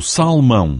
o salmão.